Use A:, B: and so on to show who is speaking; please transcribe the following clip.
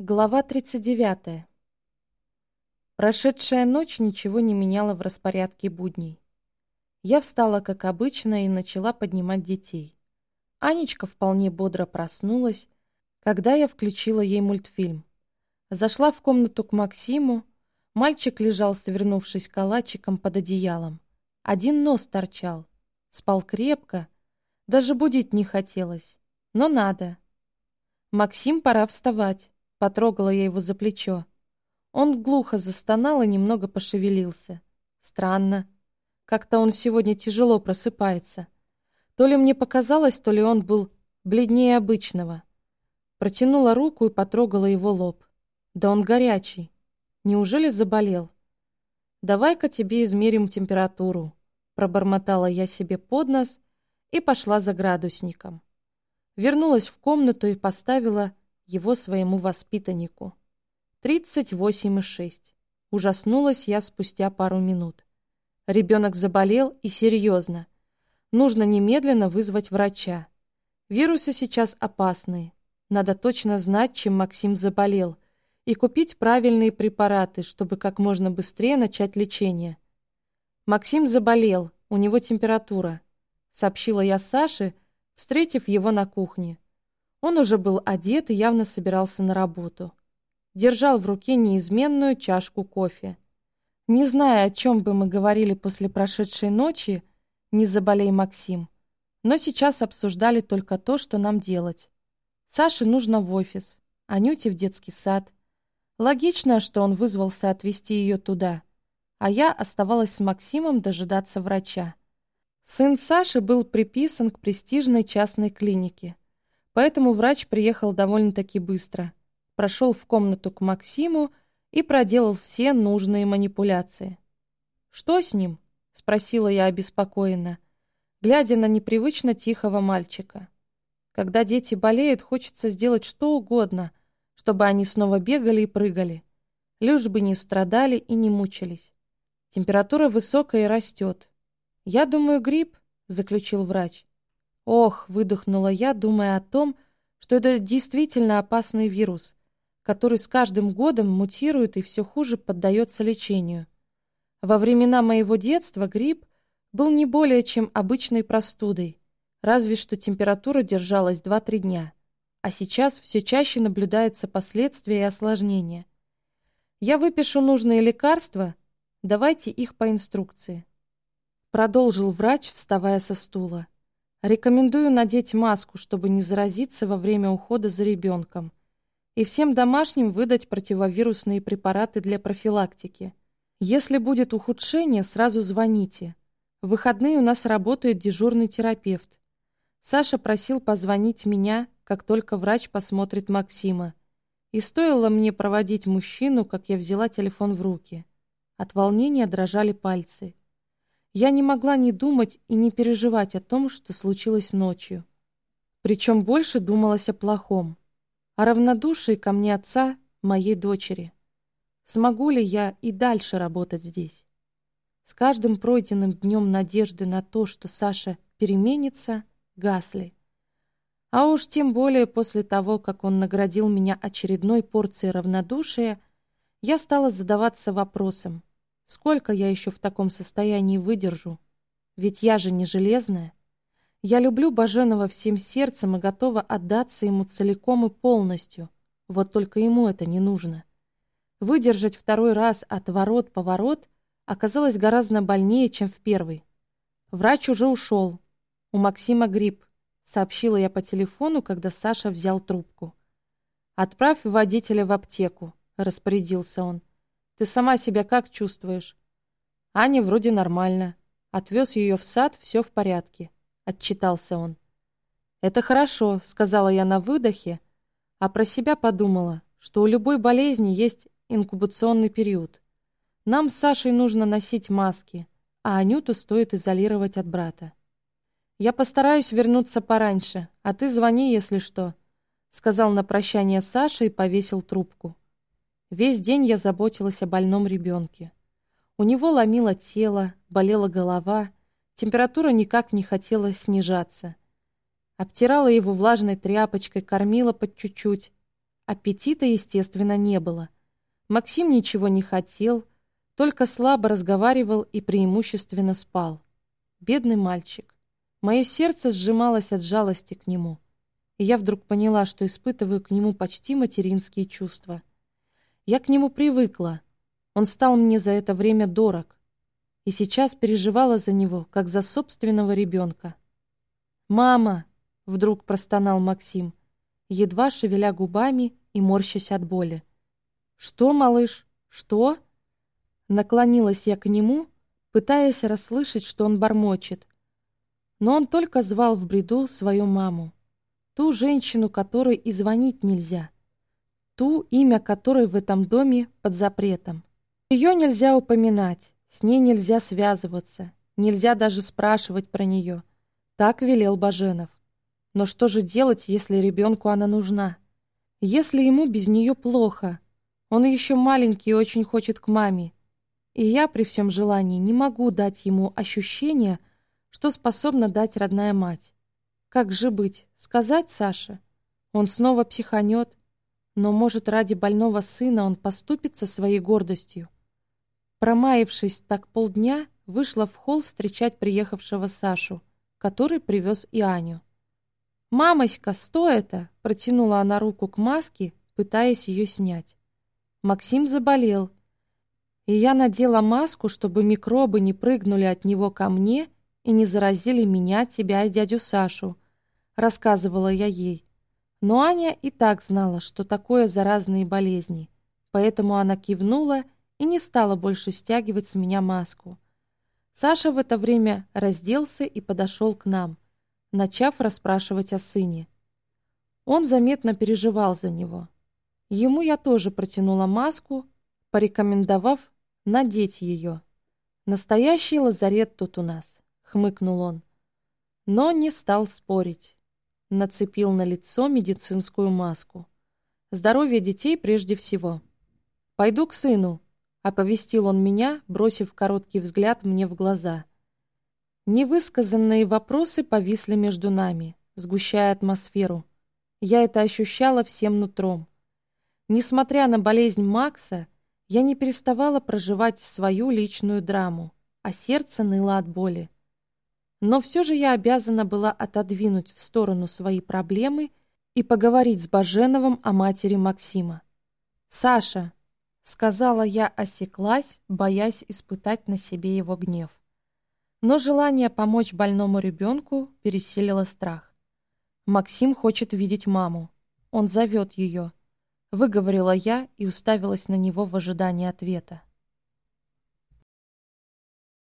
A: Глава 39. Прошедшая ночь ничего не меняла в распорядке будней. Я встала, как обычно, и начала поднимать детей. Анечка вполне бодро проснулась, когда я включила ей мультфильм. Зашла в комнату к Максиму. Мальчик лежал, свернувшись калачиком под одеялом. Один нос торчал. Спал крепко. Даже будить не хотелось. Но надо. «Максим, пора вставать». Потрогала я его за плечо. Он глухо застонал и немного пошевелился. Странно. Как-то он сегодня тяжело просыпается. То ли мне показалось, то ли он был бледнее обычного. Протянула руку и потрогала его лоб. Да он горячий. Неужели заболел? «Давай-ка тебе измерим температуру», — пробормотала я себе под нос и пошла за градусником. Вернулась в комнату и поставила его своему воспитаннику. Тридцать восемь и шесть. Ужаснулась я спустя пару минут. Ребенок заболел и серьезно. Нужно немедленно вызвать врача. Вирусы сейчас опасные. Надо точно знать, чем Максим заболел, и купить правильные препараты, чтобы как можно быстрее начать лечение. Максим заболел, у него температура, сообщила я Саше, встретив его на кухне. Он уже был одет и явно собирался на работу. Держал в руке неизменную чашку кофе. Не зная, о чем бы мы говорили после прошедшей ночи, не заболей Максим, но сейчас обсуждали только то, что нам делать. Саше нужно в офис, Анюте в детский сад. Логично, что он вызвался отвезти ее туда, а я оставалась с Максимом дожидаться врача. Сын Саши был приписан к престижной частной клинике. Поэтому врач приехал довольно-таки быстро. Прошел в комнату к Максиму и проделал все нужные манипуляции. «Что с ним?» — спросила я обеспокоенно, глядя на непривычно тихого мальчика. Когда дети болеют, хочется сделать что угодно, чтобы они снова бегали и прыгали, лишь бы не страдали и не мучились. Температура высокая и растет. «Я думаю, грипп», — заключил врач. Ох, выдохнула я, думая о том, что это действительно опасный вирус, который с каждым годом мутирует и все хуже поддается лечению. Во времена моего детства грипп был не более чем обычной простудой, разве что температура держалась 2-3 дня, а сейчас все чаще наблюдается последствия и осложнения. Я выпишу нужные лекарства, давайте их по инструкции. Продолжил врач, вставая со стула. Рекомендую надеть маску, чтобы не заразиться во время ухода за ребенком. И всем домашним выдать противовирусные препараты для профилактики. Если будет ухудшение, сразу звоните. В выходные у нас работает дежурный терапевт. Саша просил позвонить меня, как только врач посмотрит Максима. И стоило мне проводить мужчину, как я взяла телефон в руки. От волнения дрожали пальцы. Я не могла не думать и не переживать о том, что случилось ночью. Причем больше думалось о плохом. О равнодушии ко мне отца, моей дочери. Смогу ли я и дальше работать здесь? С каждым пройденным днем надежды на то, что Саша переменится, гасли. А уж тем более после того, как он наградил меня очередной порцией равнодушия, я стала задаваться вопросом, Сколько я еще в таком состоянии выдержу? Ведь я же не железная. Я люблю Баженова всем сердцем и готова отдаться ему целиком и полностью. Вот только ему это не нужно. Выдержать второй раз от ворот-поворот оказалось гораздо больнее, чем в первый. Врач уже ушел. У Максима грипп, сообщила я по телефону, когда Саша взял трубку. «Отправь водителя в аптеку», — распорядился он. Ты сама себя как чувствуешь?» Аня вроде нормально. Отвез ее в сад, все в порядке. Отчитался он. «Это хорошо», — сказала я на выдохе, а про себя подумала, что у любой болезни есть инкубационный период. Нам с Сашей нужно носить маски, а Анюту стоит изолировать от брата. «Я постараюсь вернуться пораньше, а ты звони, если что», — сказал на прощание Саша и повесил трубку. Весь день я заботилась о больном ребенке. У него ломило тело, болела голова, температура никак не хотела снижаться. Обтирала его влажной тряпочкой, кормила под чуть-чуть, Аппетита, естественно, не было. Максим ничего не хотел, только слабо разговаривал и преимущественно спал. Бедный мальчик. Мое сердце сжималось от жалости к нему. И я вдруг поняла, что испытываю к нему почти материнские чувства. Я к нему привыкла. Он стал мне за это время дорог. И сейчас переживала за него, как за собственного ребенка. «Мама!» — вдруг простонал Максим, едва шевеля губами и морщась от боли. «Что, малыш? Что?» Наклонилась я к нему, пытаясь расслышать, что он бормочет. Но он только звал в бреду свою маму. Ту женщину, которой и звонить нельзя. Ту, имя которой в этом доме под запретом. Ее нельзя упоминать, с ней нельзя связываться, нельзя даже спрашивать про нее. Так велел Баженов. Но что же делать, если ребенку она нужна? Если ему без нее плохо? Он еще маленький и очень хочет к маме. И я при всем желании не могу дать ему ощущение, что способна дать родная мать. Как же быть? Сказать Саше? Он снова психанет, но, может, ради больного сына он поступит со своей гордостью. Промаявшись так полдня, вышла в холл встречать приехавшего Сашу, который привез и Аню. «Мамоська, что это?» — протянула она руку к маске, пытаясь ее снять. Максим заболел, и я надела маску, чтобы микробы не прыгнули от него ко мне и не заразили меня, тебя и дядю Сашу», — рассказывала я ей. Но Аня и так знала, что такое заразные болезни, поэтому она кивнула и не стала больше стягивать с меня маску. Саша в это время разделся и подошел к нам, начав расспрашивать о сыне. Он заметно переживал за него. Ему я тоже протянула маску, порекомендовав надеть ее. Настоящий лазарет тут у нас хмыкнул он. Но не стал спорить. Нацепил на лицо медицинскую маску. Здоровье детей прежде всего. «Пойду к сыну», — оповестил он меня, бросив короткий взгляд мне в глаза. Невысказанные вопросы повисли между нами, сгущая атмосферу. Я это ощущала всем нутром. Несмотря на болезнь Макса, я не переставала проживать свою личную драму, а сердце ныло от боли. Но все же я обязана была отодвинуть в сторону свои проблемы и поговорить с Баженовым о матери Максима. «Саша!» — сказала я, осеклась, боясь испытать на себе его гнев. Но желание помочь больному ребенку переселило страх. Максим хочет видеть маму. Он зовет ее. Выговорила я и уставилась на него в ожидании ответа.